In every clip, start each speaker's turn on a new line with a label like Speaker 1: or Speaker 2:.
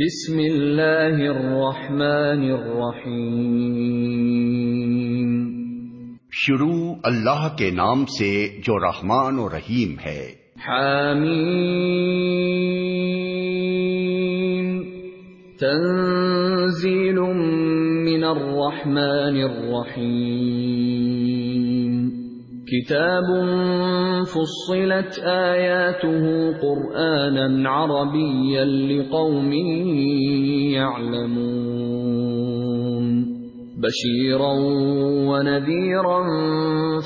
Speaker 1: بسم اللہ الرحمن الرحیم شروع اللہ کے نام سے جو رحمان و رحیم
Speaker 2: ہے تنزیل من الرحمن الرحیم كتاب فصلت آياته قرآنا عربيا لقوم يعلمون بشيرا ونذيرا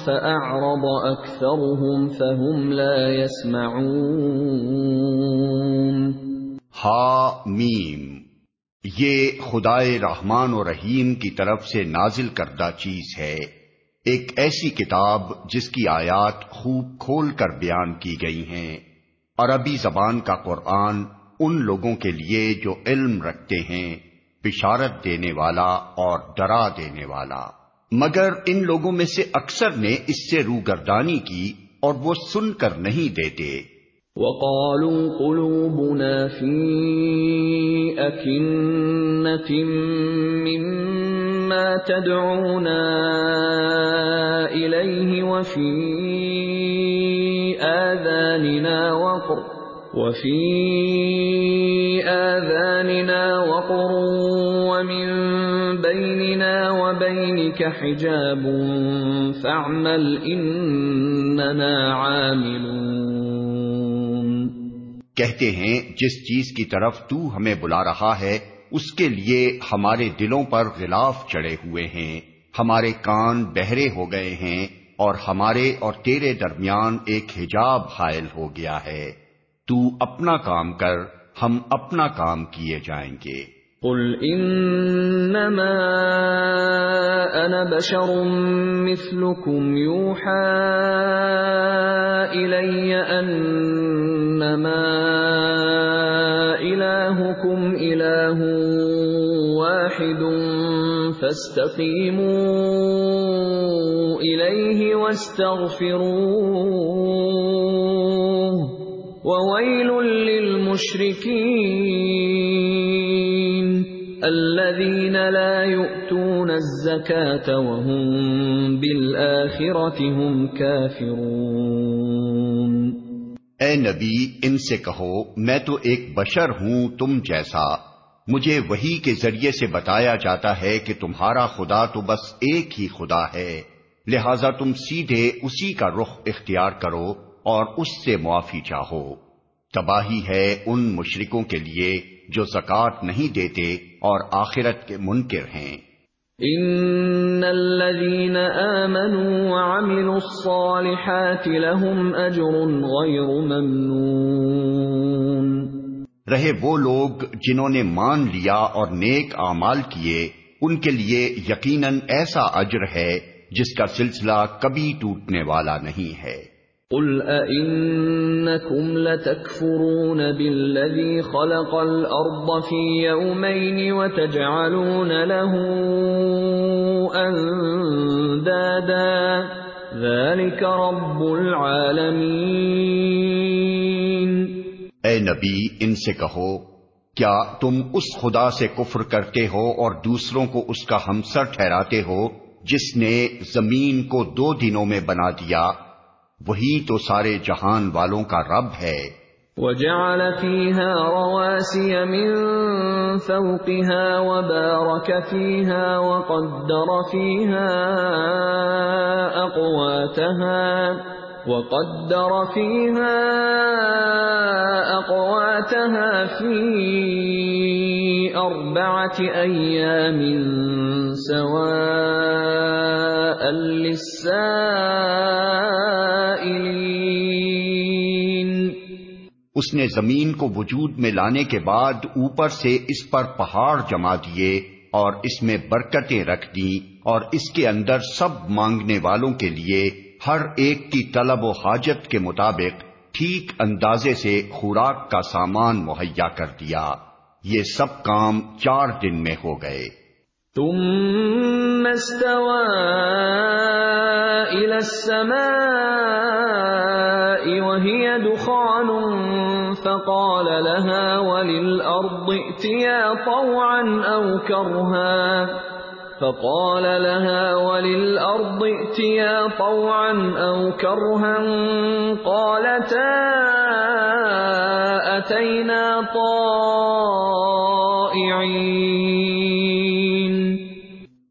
Speaker 2: فأعرض أكثرهم فهم لا يسمعون ها
Speaker 1: ميم یہ خدائے رحمان و رحیم کی طرف سے نازل کردہ چیز ہے ایک ایسی کتاب جس کی آیات خوب کھول کر بیان کی گئی ہیں عربی زبان کا قرآن ان لوگوں کے لیے جو علم رکھتے ہیں بشارت دینے والا اور ڈرا دینے والا مگر ان لوگوں میں سے اکثر نے اس سے روگردانی کی اور وہ سن کر نہیں دیتے
Speaker 2: ما تدعونا إليه وفي آذاننا وقر وفي آذاننا وقر ومن بيننا وبينك حجاب فاعمل إننا عاملون
Speaker 1: کہتے ہیں جس چیز کی طرف تو ہمیں بلا رہا ہے اس کے لیے ہمارے دلوں پر غلاف چڑے ہوئے ہیں ہمارے کان بہرے ہو گئے ہیں اور ہمارے اور تیرے درمیان ایک حجاب حائل ہو گیا ہے تو اپنا کام کر ہم اپنا کام کیے
Speaker 2: جائیں گے قل انما انا بشر مثلكم يوحى الي انما الهكم دشن فرو المشرقی لا دین الز وهم بالآخرة هم ہوں
Speaker 1: اے نبی ان سے کہو میں تو ایک بشر
Speaker 2: ہوں تم جیسا
Speaker 1: مجھے وہی کے ذریعے سے بتایا جاتا ہے کہ تمہارا خدا تو بس ایک ہی خدا ہے لہذا تم سیدھے اسی کا رخ اختیار کرو اور اس سے معافی چاہو تباہی ہے ان مشرکوں کے لیے جو زکات نہیں دیتے اور آخرت کے منکر ہیں
Speaker 2: ان الذين امنوا وعملوا الصالحات لهم اجر غير ممنون رہے وہ لوگ جنہوں
Speaker 1: نے مان لیا اور نیک اعمال کیے ان کے لیے یقیناً ایسا اجر ہے جس کا سلسلہ کبھی ٹوٹنے والا نہیں ہے
Speaker 2: قل خلق له أندادا ذلك رب العالمين اے نبی ان سے کہو کیا تم
Speaker 1: اس خدا سے کفر کرتے ہو اور دوسروں کو اس کا ہمسر ٹھہراتے ہو جس نے زمین کو دو دنوں میں بنا دیا وہی تو سارے جہان والوں کا رب ہے
Speaker 2: وقدر فيها أقواتها ع علی
Speaker 1: اس نے زمین کو وجود میں لانے کے بعد اوپر سے اس پر پہاڑ جما دیے اور اس میں برکتیں رکھ دی اور اس کے اندر سب مانگنے والوں کے لیے ہر ایک کی طلب و حاجت کے مطابق ٹھیک اندازے سے خوراک کا سامان مہیا کر دیا یہ سب کام چار دن میں ہو گئے
Speaker 2: تم إلى السماء وهي دخان فقال لها وللأرض ائتيا طوعا او كرها فقال لها طوعا كرها طائعين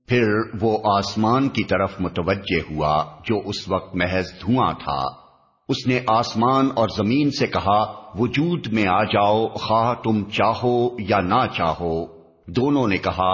Speaker 1: پھر وہ آسمان کی طرف متوجہ ہوا جو اس وقت محض دھواں تھا اس نے آسمان اور زمین سے کہا وجود میں آ جاؤ خواہ تم چاہو یا نہ چاہو دونوں نے کہا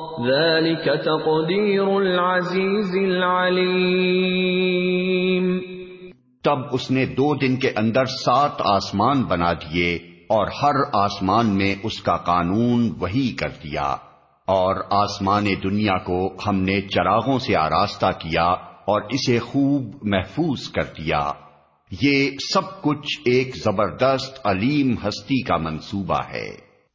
Speaker 2: ذلك تب اس نے دو دن کے اندر سات
Speaker 1: آسمان بنا دیے اور ہر آسمان میں اس کا قانون وہی کر دیا اور آسمان دنیا کو ہم نے چراغوں سے آراستہ کیا اور اسے خوب محفوظ کر دیا یہ سب کچھ ایک زبردست علیم ہستی کا منصوبہ ہے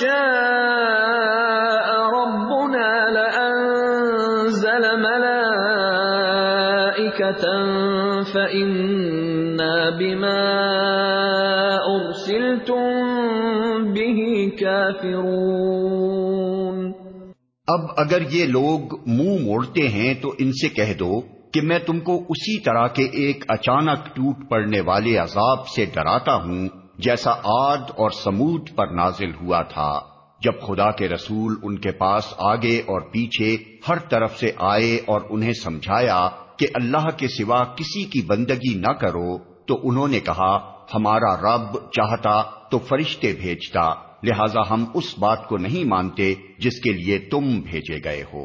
Speaker 2: به كافرون
Speaker 1: اب اگر یہ لوگ منہ موڑتے ہیں تو ان سے کہہ دو کہ میں تم کو اسی طرح کے ایک اچانک ٹوٹ پڑنے والے عذاب سے ڈراتا ہوں جیسا آد اور سمود پر نازل ہوا تھا جب خدا کے رسول ان کے پاس آگے اور پیچھے ہر طرف سے آئے اور انہیں سمجھایا کہ اللہ کے سوا کسی کی بندگی نہ کرو تو انہوں نے کہا ہمارا رب چاہتا تو فرشتے بھیجتا لہذا ہم اس بات کو نہیں مانتے جس کے لیے تم بھیجے گئے ہو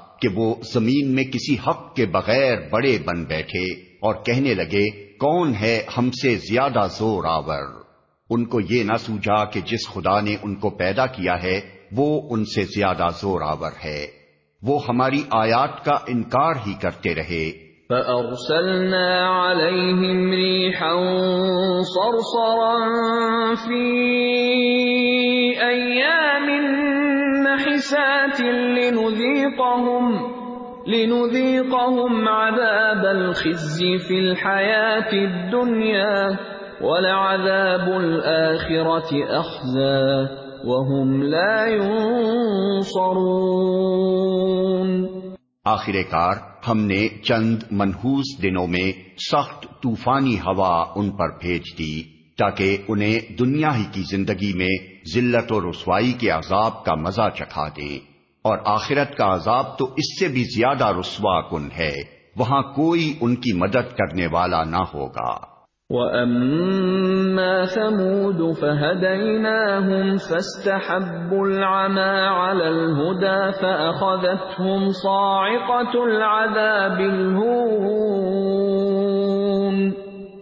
Speaker 1: کہ وہ زمین میں کسی حق کے بغیر بڑے بن بیٹھے اور کہنے لگے کون ہے ہم سے زیادہ زور آور ان کو یہ نہ سوجا کہ جس خدا نے ان کو پیدا کیا ہے وہ ان سے زیادہ زور آور ہے وہ ہماری آیات کا انکار ہی کرتے رہے
Speaker 2: فَأَرْسَلْنَا عَلَيْهِمْ رِيحًا صَرْصَرًا فِي لینگ دنیا بولوتی اخذ سورو
Speaker 1: آخر کار ہم نے چند منحوس دنوں میں سخت طوفانی ہوا ان پر بھیج دی تاکہ انہیں دنیا ہی کی زندگی میں ذلت و رسوائی کے عذاب کا مزہ چکھا دیں اور آخرت کا عذاب تو اس سے بھی زیادہ رسوا کن ہے وہاں کوئی ان کی مدد کرنے والا نہ ہوگا
Speaker 2: وَأَمَّا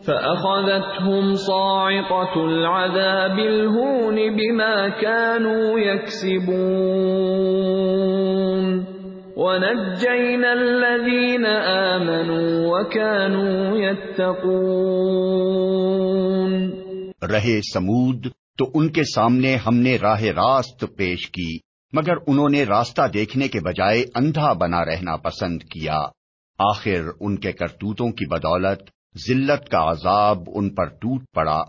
Speaker 2: فأخذتهم صاعقة العذاب الهون بما كانوا يكسبون ونجينا الذين آمنوا وكانوا يتقون
Speaker 1: رہے سمود تو ان کے سامنے ہم نے راہ راست پیش کی مگر انہوں نے راستہ دیکھنے کے بجائے اندھا بنا رہنا پسند کیا آخر ان کے کرتوتوں کی بدولت ذلت کا عذاب ان پر ٹوٹ پڑا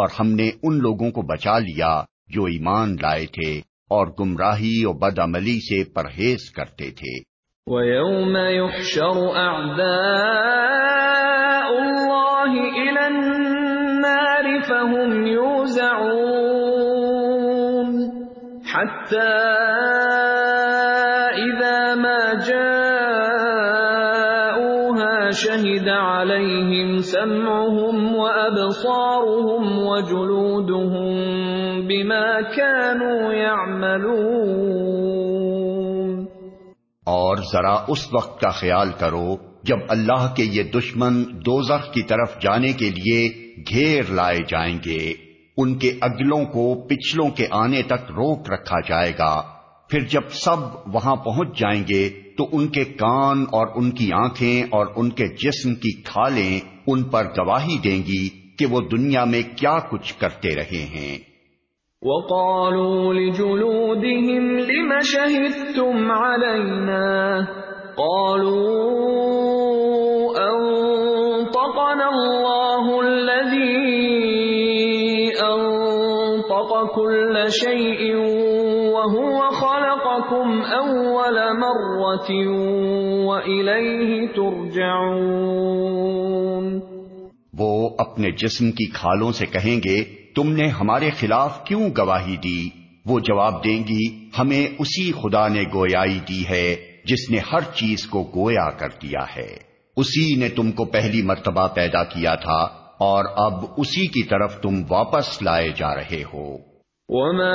Speaker 1: اور ہم نے ان لوگوں کو بچا لیا جو ایمان لائے تھے اور گمراہی اور بدعملی سے پرہیز کرتے تھے
Speaker 2: وَيَوْمَ يُحْشَرُ أَعْدَاءُ اللَّهِ إِلَى النَّارِ فَهُمْ يُوزَعُونَ حَتَّى سمعهم وأبصارهم وجلودهم بما كانوا يعملون
Speaker 1: اور ذرا اس وقت کا خیال کرو جب اللہ کے یہ دشمن دوزخ کی طرف جانے کے لیے گھیر لائے جائیں گے ان کے اگلوں کو پچھلوں کے آنے تک روک رکھا جائے گا پھر جب سب وہاں پہنچ جائیں گے تو ان کے کان اور ان کی آنکھیں اور ان کے جسم کی کھالیں ان پر گواہی دیں گی کہ وہ دنیا میں کیا کچھ کرتے رہے ہیں
Speaker 2: وقالوا لجلودهم لما شهدتم علينا قالوا انطقنا الله الذي انطق كل شيء وہ
Speaker 1: اپنے جسم کی کھالوں سے کہیں گے تم نے ہمارے خلاف کیوں گواہی دی وہ جواب دیں گی ہمیں اسی خدا نے گویائی دی ہے جس نے ہر چیز کو گویا کر دیا ہے اسی نے تم کو پہلی مرتبہ پیدا کیا تھا اور اب اسی کی طرف تم واپس لائے جا رہے ہو
Speaker 2: وما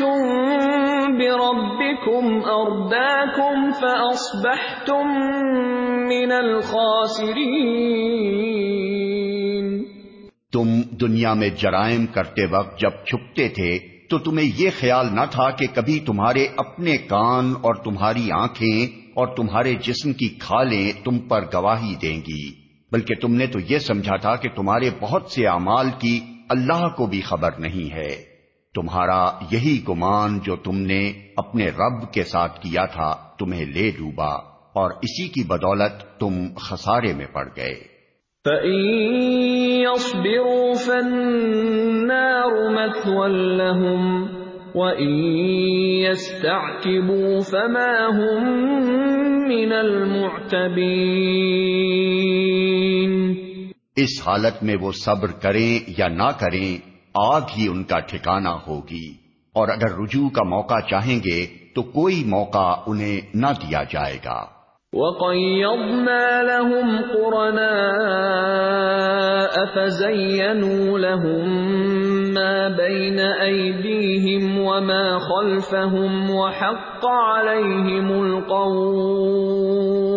Speaker 2: تم
Speaker 1: دنیا میں جرائم کرتے وقت جب چھپتے تھے تو تمہیں یہ خیال نہ تھا کہ کبھی تمہارے اپنے کان اور تمہاری آنکھیں اور تمہارے جسم کی کھالیں تم پر گواہی دیں گی بلکہ تم نے تو یہ سمجھا تھا کہ تمہارے بہت سے اعمال کی اللہ کو بھی خبر نہیں ہے تمہارا یہی گمان جو تم نے اپنے رب کے ساتھ کیا تھا تمہیں لے ڈوبا اور اسی کی بدولت تم خسارے میں پڑ گئے اس حالت میں وہ صبر کریں یا نہ کریں آگ ہی ان کا ٹھکانہ ہوگی اور اگر رجوع کا موقع چاہیں گے تو کوئی موقع انہیں نہ دیا جائے گا
Speaker 2: وَقَيَّضْنَا لَهُمْ قُرَنَاءَ فَزَيَّنُوا لَهُمْ مَا بَيْنَ أَيْدِيهِمْ وَمَا خَلْفَهُمْ وَحَقَّ عَلَيْهِمُ الْقَوْمِ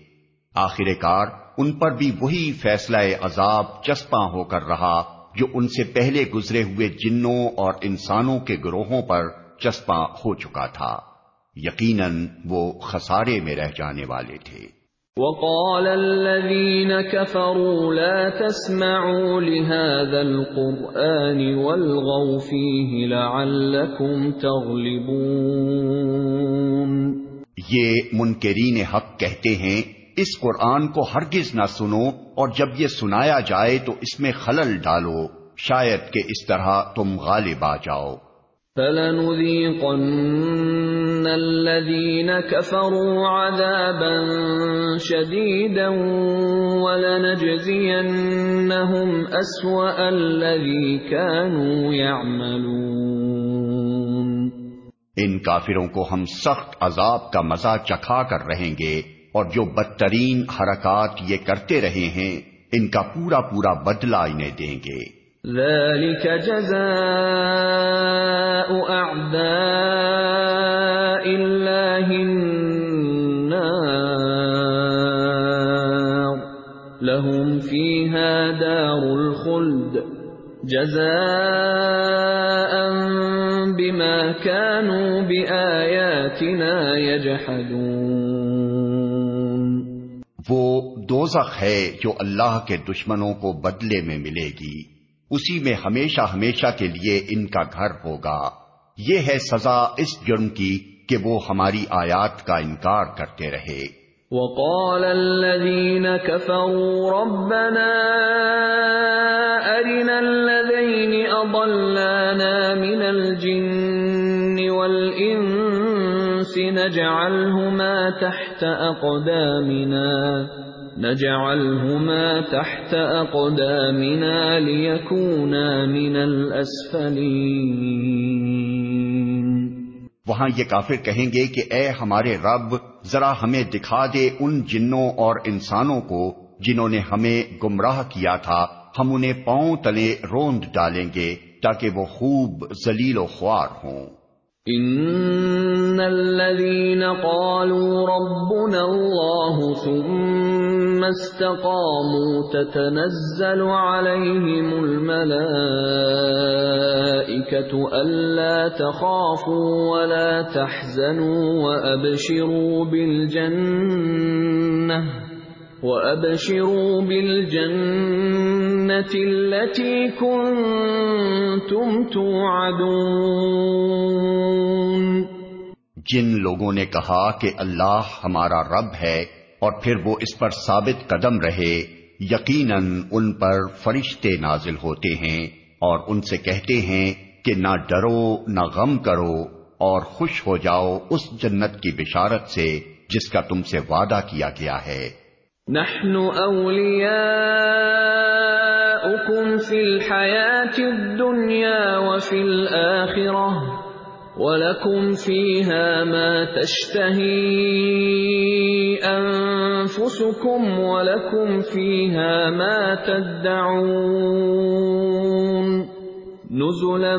Speaker 1: آخر کار ان پر بھی وہی فیصلہ عذاب چسپاں ہو کر رہا جو ان سے پہلے گزرے ہوئے جنوں اور انسانوں کے گروہوں پر چسپاں ہو چکا تھا یقیناً وہ خسارے میں رہ جانے والے تھے
Speaker 2: وقال الذين كفروا لا تسمعوا لهذا القرآن والغوا فيه لعلكم تغلبون
Speaker 1: یہ منکرین حق کہتے ہیں اس قرآن کو ہرگز نہ سنو اور جب یہ سنایا جائے تو اس میں خلل ڈالو شاید کہ اس طرح تم غالب آ جاؤ
Speaker 2: فَلَنُذِيقَنَّ الَّذِينَ كَفَرُوا عَذَابًا شَدِيدًا وَلَنَجْزِيَنَّهُمْ أَسْوَأَ الَّذِي كَانُوا يَعْمَلُونَ
Speaker 1: ان کافروں کو ہم سخت عذاب کا مزہ چکھا کر رہیں گے اور جو بدترین حرکات یہ کرتے رہے ہیں ان کا پورا پورا بدلہ انہیں دیں گے
Speaker 2: ذلك جزاء اعداء اللہ النار لهم فيها دار الخلد جزاء بما كانوا بآياتنا يجحدون
Speaker 1: دوزخ ہے جو اللہ کے دشمنوں کو بدلے میں ملے گی اسی میں ہمیشہ ہمیشہ کے لیے ان کا گھر ہوگا یہ ہے سزا اس جرم کی کہ وہ ہماری آیات کا انکار کرتے رہے
Speaker 2: وقال الذين كفروا ربنا أرنا الذين أضلانا من الجن والإنس نجعلهما تحت أقدامنا نجعلهما تحت اقدامنا ليكونا من الاسفلين
Speaker 1: وہاں یہ کافر کہیں گے کہ اے ہمارے رب ذرا ہمیں دکھا دے ان جنوں اور انسانوں کو جنہوں نے ہمیں گمراہ کیا تھا ہم انہیں پاؤں تلے روند ڈالیں گے تاکہ وہ خوب ذلیل و خوار ہوں
Speaker 2: ان الذين قالوا ربنا الله ثم مستقام تتنزل عليهم الملائكة ألا تخافوا ولا تحزنوا وأبشروا بالجنة چل چیخوں تم تو آدھوں
Speaker 1: جن لوگوں نے کہا کہ اللہ ہمارا رب ہے اور پھر وہ اس پر ثابت قدم رہے یقیناً ان پر فرشتے نازل ہوتے ہیں اور ان سے کہتے ہیں کہ نہ ڈرو نہ غم کرو اور خوش ہو جاؤ اس جنت کی بشارت سے جس کا تم سے وعدہ کیا گیا ہے
Speaker 2: نحن اولیاؤکم فی الحیات الدنیا وفی الاخرہ وَلَكُمْ فِيهَا مَا تَشْتَهِي أَنفُسُكُمْ وَلَكُمْ فِيهَا مَا تَدَّعُونَ نُزُلًا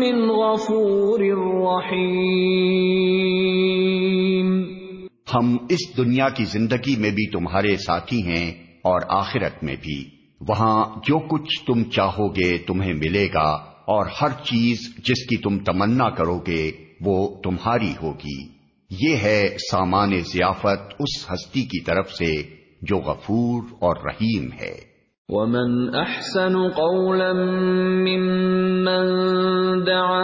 Speaker 2: مِّنْ غَفُورٍ
Speaker 1: رَّحِيمٍ ہم اس دنیا کی زندگی میں بھی تمہارے ساتھی ہیں اور آخرت میں بھی وہاں جو کچھ تم چاہو گے تمہیں ملے گا اور ہر چیز جس کی تم تمنا کرو گے وہ تمہاری ہوگی یہ ہے سامان ضیافت اس ہستی کی طرف سے جو غفور اور رحیم ہے
Speaker 2: ومن احسن قولا ممن دعا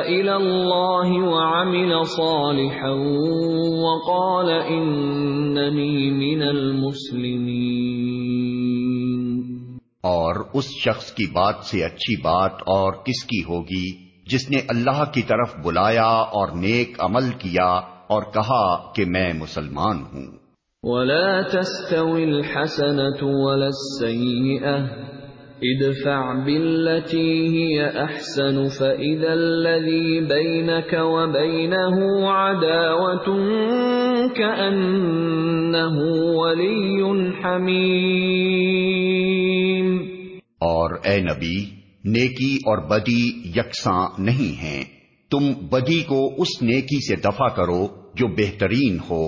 Speaker 2: الى اللہ وعمل صالحا وقال اننی من المسلم
Speaker 1: اور اس شخص کی بات سے اچھی بات اور کس کی ہوگی جس نے اللہ کی طرف بلایا اور نیک عمل کیا اور کہا کہ میں مسلمان ہوں
Speaker 2: ولا تستوي الحسنة ولا السيئة ادفع بالتي هي أحسن فإذا الذي بينك وبينه عداوة كأنه ولي حميم
Speaker 1: اور اے نبی نیکی اور بدی یکساں نہیں ہیں تم بدی کو اس نیکی سے دفع کرو جو بہترین ہو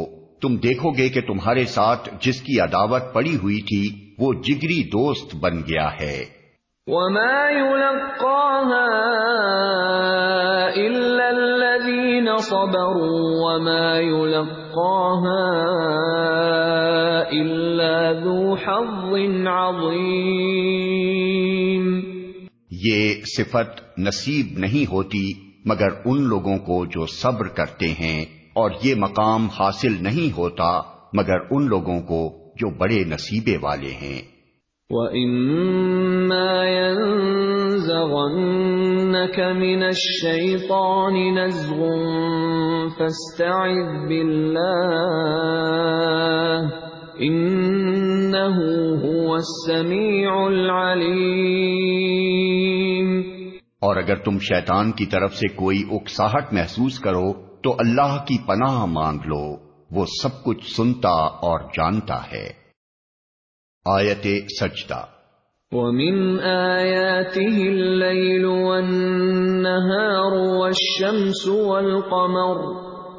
Speaker 1: تم دیکھو گے کہ تمہارے ساتھ جس کی عداوت پڑی ہوئی تھی وہ جگری دوست بن گیا ہے
Speaker 2: وما وما يلقاها يلقاها إلا إلا الذين صبروا ذو حظ عظيم
Speaker 1: یہ صفت نصیب نہیں ہوتی مگر ان لوگوں کو جو صبر کرتے ہیں اور یہ مقام حاصل نہیں ہوتا مگر ان لوگوں کو جو بڑے نصیبے والے ہیں
Speaker 2: انہو ہوا السمیع العلیم
Speaker 1: اور اگر تم شیطان کی طرف سے کوئی اکساہٹ محسوس کرو تو اللہ کی پناہ مانگ لو وہ سب کچھ سنتا اور جانتا ہے آیت سجدہ
Speaker 2: وَمِنْ آيَاتِهِ اللَّيْلُ وَالنَّهَارُ وَالشَّمْسُ وَالْقَمَرُ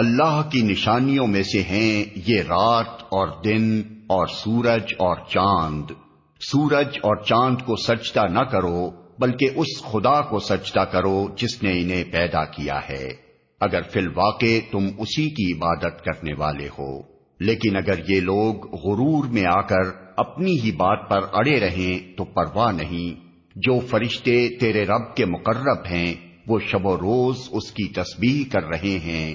Speaker 1: اللہ کی نشانیوں میں سے ہیں یہ رات اور دن اور سورج اور چاند سورج اور چاند کو سچتا نہ کرو بلکہ اس خدا کو سچتا کرو جس نے انہیں پیدا کیا ہے اگر فی الواقع تم اسی کی عبادت کرنے والے ہو لیکن اگر یہ لوگ غرور میں آ کر اپنی ہی بات پر اڑے رہیں تو پرواہ نہیں جو فرشتے تیرے رب کے مقرب ہیں وہ شب و روز اس کی تسبیح کر رہے ہیں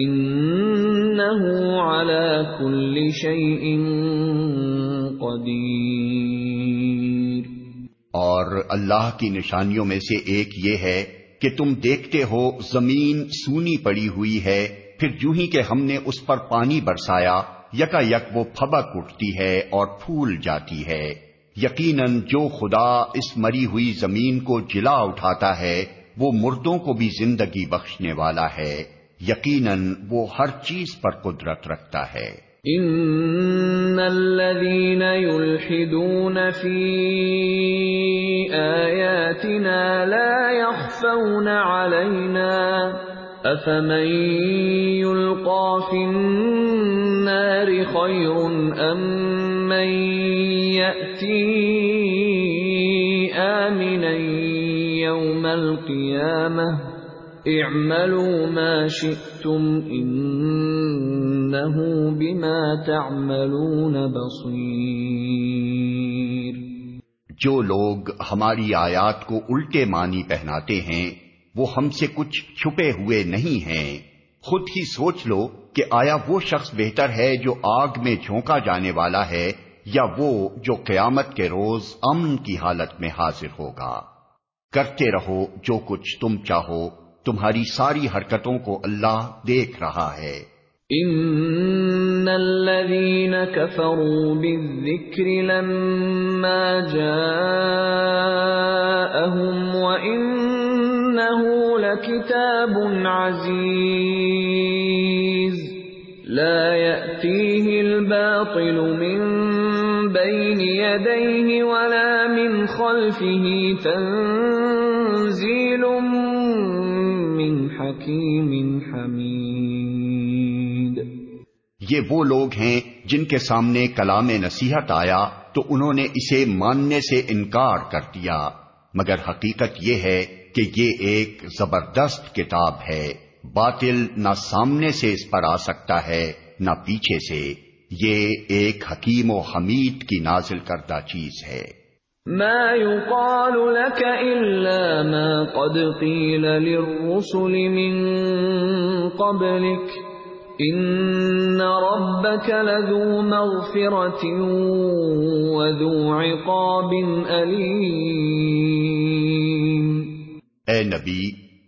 Speaker 2: انہو کل قدیر
Speaker 1: اور اللہ کی نشانیوں میں سے ایک یہ ہے کہ تم دیکھتے ہو زمین سونی پڑی ہوئی ہے پھر جو ہی کہ ہم نے اس پر پانی برسایا یکا یک وہ پھبک اٹھتی ہے اور پھول جاتی ہے یقیناً جو خدا اس مری ہوئی زمین کو جلا اٹھاتا ہے وہ مردوں کو بھی زندگی بخشنے والا ہے یقیناً وہ ہر چیز پر قدرت
Speaker 2: رکھتا ہے ان الذين يلحدون في اياتنا لا يخفون علينا افمن يلقى في النار خير ام من ياتي امنا يوم القيامه اعملوا ما شئتم بما تعملون بصیر
Speaker 1: جو لوگ ہماری آیات کو الٹے معنی پہناتے ہیں وہ ہم سے کچھ چھپے ہوئے نہیں ہیں خود ہی سوچ لو کہ آیا وہ شخص بہتر ہے جو آگ میں جھونکا جانے والا ہے یا وہ جو قیامت کے روز امن کی حالت میں حاضر ہوگا کرتے رہو جو کچھ تم چاہو تمہاری ساری حرکتوں کو اللہ دیکھ رہا ہے
Speaker 2: ان الذين كفروا بالذكر لما جاءهم وانه لكتاب عزيز لا ياتيه الباطل من بين يديه ولا من خلفه تنزيل من حکیم حمید
Speaker 1: یہ وہ لوگ ہیں جن کے سامنے کلام نصیحت آیا تو انہوں نے اسے ماننے سے انکار کر دیا مگر حقیقت یہ ہے کہ یہ ایک زبردست کتاب ہے باطل نہ سامنے سے اس پر آ سکتا ہے نہ پیچھے سے یہ ایک حکیم و حمید کی نازل کردہ چیز ہے
Speaker 2: اے نبی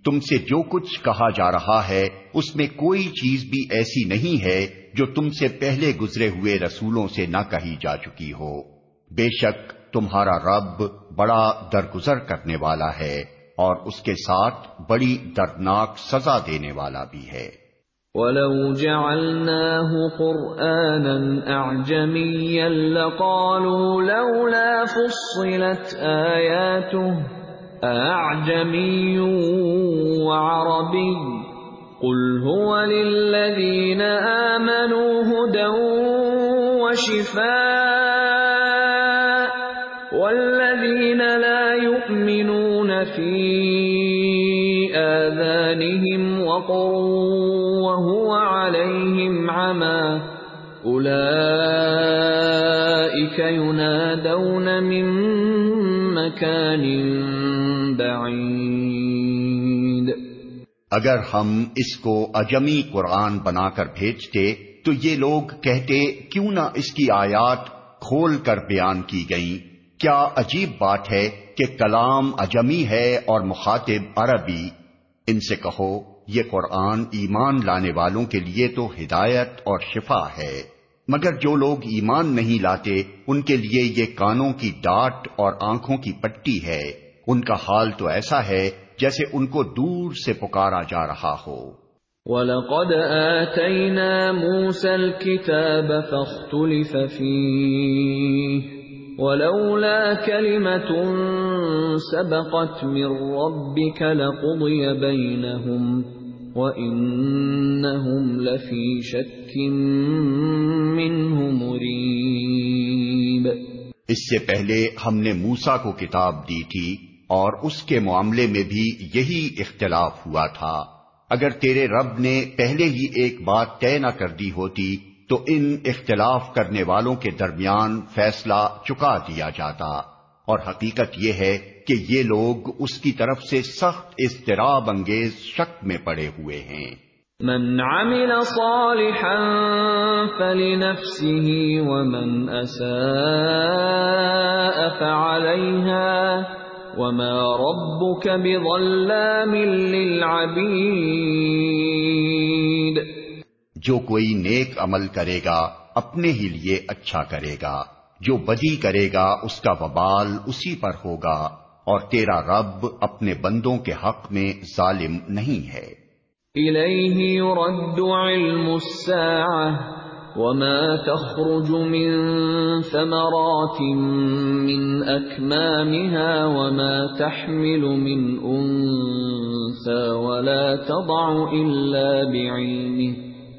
Speaker 1: تم سے جو کچھ کہا جا رہا ہے اس میں کوئی چیز بھی ایسی نہیں ہے جو تم سے پہلے گزرے ہوئے رسولوں سے نہ کہی جا چکی ہو بے شک تمہارا رب بڑا درگزر کرنے والا ہے اور اس کے ساتھ بڑی دردناک سزا دینے والا بھی ہے
Speaker 2: وَلَوْ جَعَلْنَاهُ قُرْآنًا أَعْجَمِيًّا لَقَالُوا لَوْلَا فُصِّلَتْ آيَاتُهُ أَعْجَمِيٌّ وَعَرَبِيٌّ قُلْ هُوَ لِلَّذِينَ آمَنُوا هُدًى وَشِفَاءٌ فی آذانهم وقر وهو عليهم عما أولئك ينادون من مكان بعید
Speaker 1: اگر ہم اس کو اجمی قرآن بنا کر بھیجتے تو یہ لوگ کہتے کیوں نہ اس کی آیات کھول کر بیان کی گئی کیا عجیب بات ہے کہ کلام اجمی ہے اور مخاطب عربی ان سے کہو یہ قرآن ایمان لانے والوں کے لیے تو ہدایت اور شفا ہے مگر جو لوگ ایمان نہیں لاتے ان کے لیے یہ کانوں کی ڈاٹ اور آنکھوں کی پٹی ہے ان کا حال تو ایسا ہے جیسے ان کو دور سے پکارا جا رہا ہو
Speaker 2: وَلَقَدْ آتَيْنَا مُوسَى الْكِتَابَ فَاخْتُلِفَ فِيهِ ولولا كلمة سبقت من ربك لقضي بينهم وإنهم لفي شك منه مريب
Speaker 1: اس سے پہلے ہم نے موسا کو کتاب دی تھی اور اس کے معاملے میں بھی یہی اختلاف ہوا تھا اگر تیرے رب نے پہلے ہی ایک بات طے نہ کر دی ہوتی تو ان اختلاف کرنے والوں کے درمیان فیصلہ چکا دیا جاتا اور حقیقت یہ ہے کہ یہ لوگ اس کی طرف سے سخت اضطراب انگیز شک میں پڑے ہوئے ہیں
Speaker 2: من عمل صالحا فلنفسه ومن اساء فعليها وما ربك بظلام للعبيد
Speaker 1: جو کوئی نیک عمل کرے گا اپنے ہی لیے اچھا کرے گا جو بدی کرے گا اس کا وبال اسی پر ہوگا اور تیرا رب اپنے بندوں کے حق میں ظالم نہیں ہے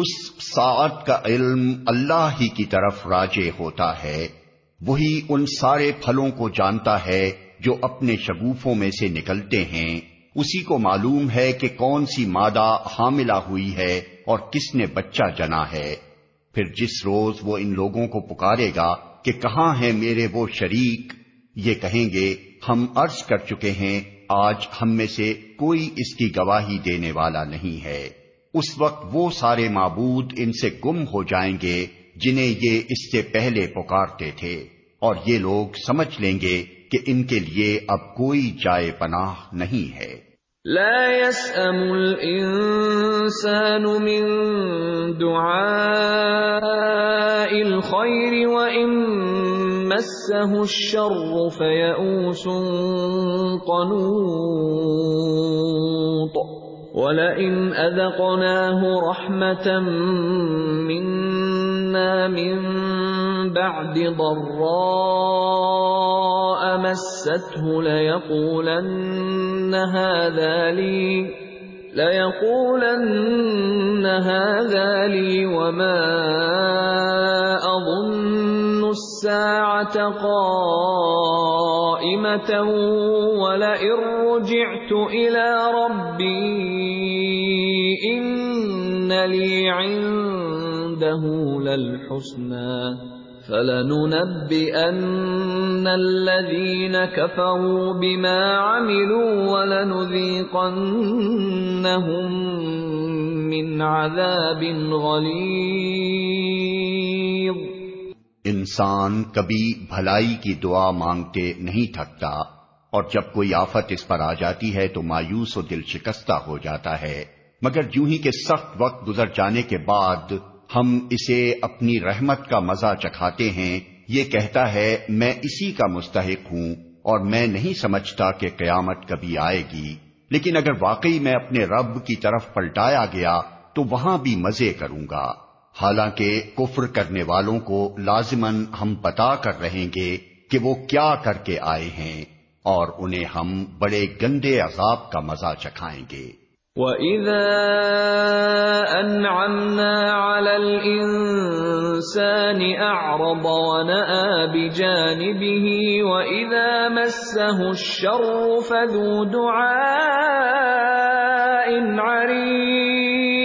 Speaker 1: اس ساعت کا علم اللہ ہی کی طرف راجے ہوتا ہے وہی ان سارے پھلوں کو جانتا ہے جو اپنے شگوفوں میں سے نکلتے ہیں اسی کو معلوم ہے کہ کون سی مادہ حاملہ ہوئی ہے اور کس نے بچہ جنا ہے پھر جس روز وہ ان لوگوں کو پکارے گا کہ کہاں ہے میرے وہ شریک یہ کہیں گے ہم عرض کر چکے ہیں آج ہم میں سے کوئی اس کی گواہی دینے والا نہیں ہے اس وقت وہ سارے معبود ان سے گم ہو جائیں گے جنہیں یہ اس سے پہلے پکارتے تھے اور یہ لوگ سمجھ لیں گے کہ ان کے لیے اب کوئی جائے پناہ نہیں ہے
Speaker 2: لا يسأم الانسان من دعاء الشر قنوط وَلَئِنْ أَذَقْنَاهُ رَحْمَةً مِنَّا مِنْ بَعْدِ ضَرَّاءَ مَسَّتْهُ لَيَقُولَنَّ هَذَا لِي لَيَقُولَنَّ هَذَا لِي وَمَا أَظُنُّ سم چوجی ربیلی فَلَنُنَبِّئَنَّ الَّذِينَ كَفَرُوا بِمَا عَمِلُوا وَلَنُذِيقَنَّهُم بر عَذَابٍ غَلِيظٍ
Speaker 1: انسان کبھی بھلائی کی دعا مانگتے نہیں تھکتا اور جب کوئی آفت اس پر آ جاتی ہے تو مایوس و دل شکستہ ہو جاتا ہے مگر ہی کے سخت وقت گزر جانے کے بعد ہم اسے اپنی رحمت کا مزہ چکھاتے ہیں یہ کہتا ہے میں اسی کا مستحق ہوں اور میں نہیں سمجھتا کہ قیامت کبھی آئے گی لیکن اگر واقعی میں اپنے رب کی طرف پلٹایا گیا تو وہاں بھی مزے کروں گا حالانکہ کفر کرنے والوں کو لازمن ہم بتا کر رہیں گے کہ وہ کیا کر کے آئے ہیں اور انہیں ہم بڑے گندے عذاب کا مزہ چکھائیں گے
Speaker 2: وَإِذَا أَنْعَمْنَا عَلَى الْإِنسَانِ أَعْرَضَ وَنَآ بِجَانِبِهِ وَإِذَا مَسَّهُ الشَّرُّ فَذُو دُعَاءٍ عَرِيمٍ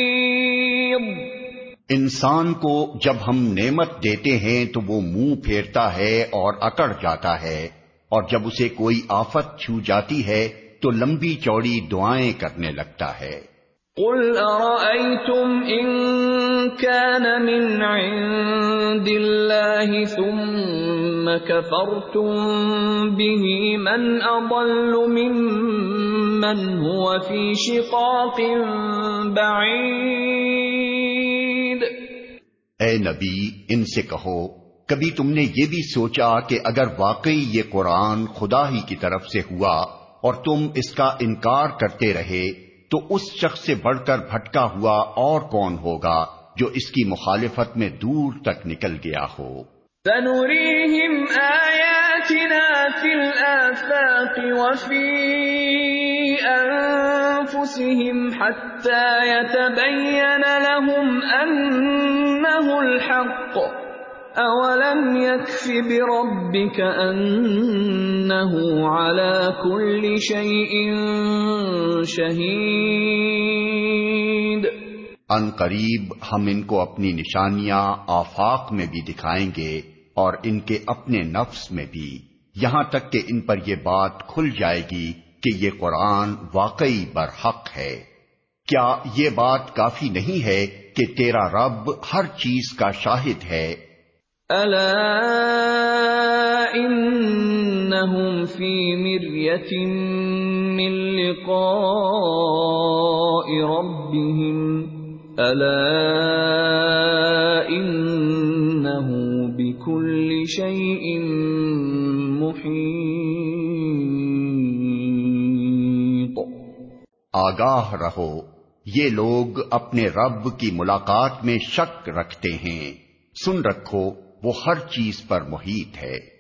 Speaker 1: انسان کو جب ہم نعمت دیتے ہیں تو وہ منہ پھیرتا ہے اور اکڑ جاتا ہے اور جب اسے کوئی آفت چھو جاتی ہے تو لمبی چوڑی دعائیں کرنے لگتا ہے
Speaker 2: قل ان من عند ثم به اضل من من هو فی شقاق
Speaker 1: بعید اے نبی ان سے کہو کبھی تم نے یہ بھی سوچا کہ اگر واقعی یہ قرآن خدا ہی کی طرف سے ہوا اور تم اس کا انکار کرتے رہے تو اس شخص سے بڑھ کر بھٹکا ہوا اور کون ہوگا جو اس کی مخالفت میں دور تک نکل گیا ہو
Speaker 2: أنفسهم حتى يتبين لهم أنه الحق أولم يكف بربك أنه على كل شيء شهيد
Speaker 1: ان قریب ہم ان کو اپنی نشانیاں آفاق میں بھی دکھائیں گے اور ان کے اپنے نفس میں بھی یہاں تک کہ ان پر یہ بات کھل جائے گی کہ یہ قرآن واقعی برحق ہے کیا یہ بات کافی نہیں ہے کہ تیرا رب ہر چیز کا شاہد ہے
Speaker 2: الا انہم فی مریت من لقاء ربهم الا انہو بکل شیئ محیط
Speaker 1: آگاہ رہو یہ لوگ اپنے رب کی ملاقات میں شک رکھتے ہیں سن رکھو وہ ہر چیز پر محیط ہے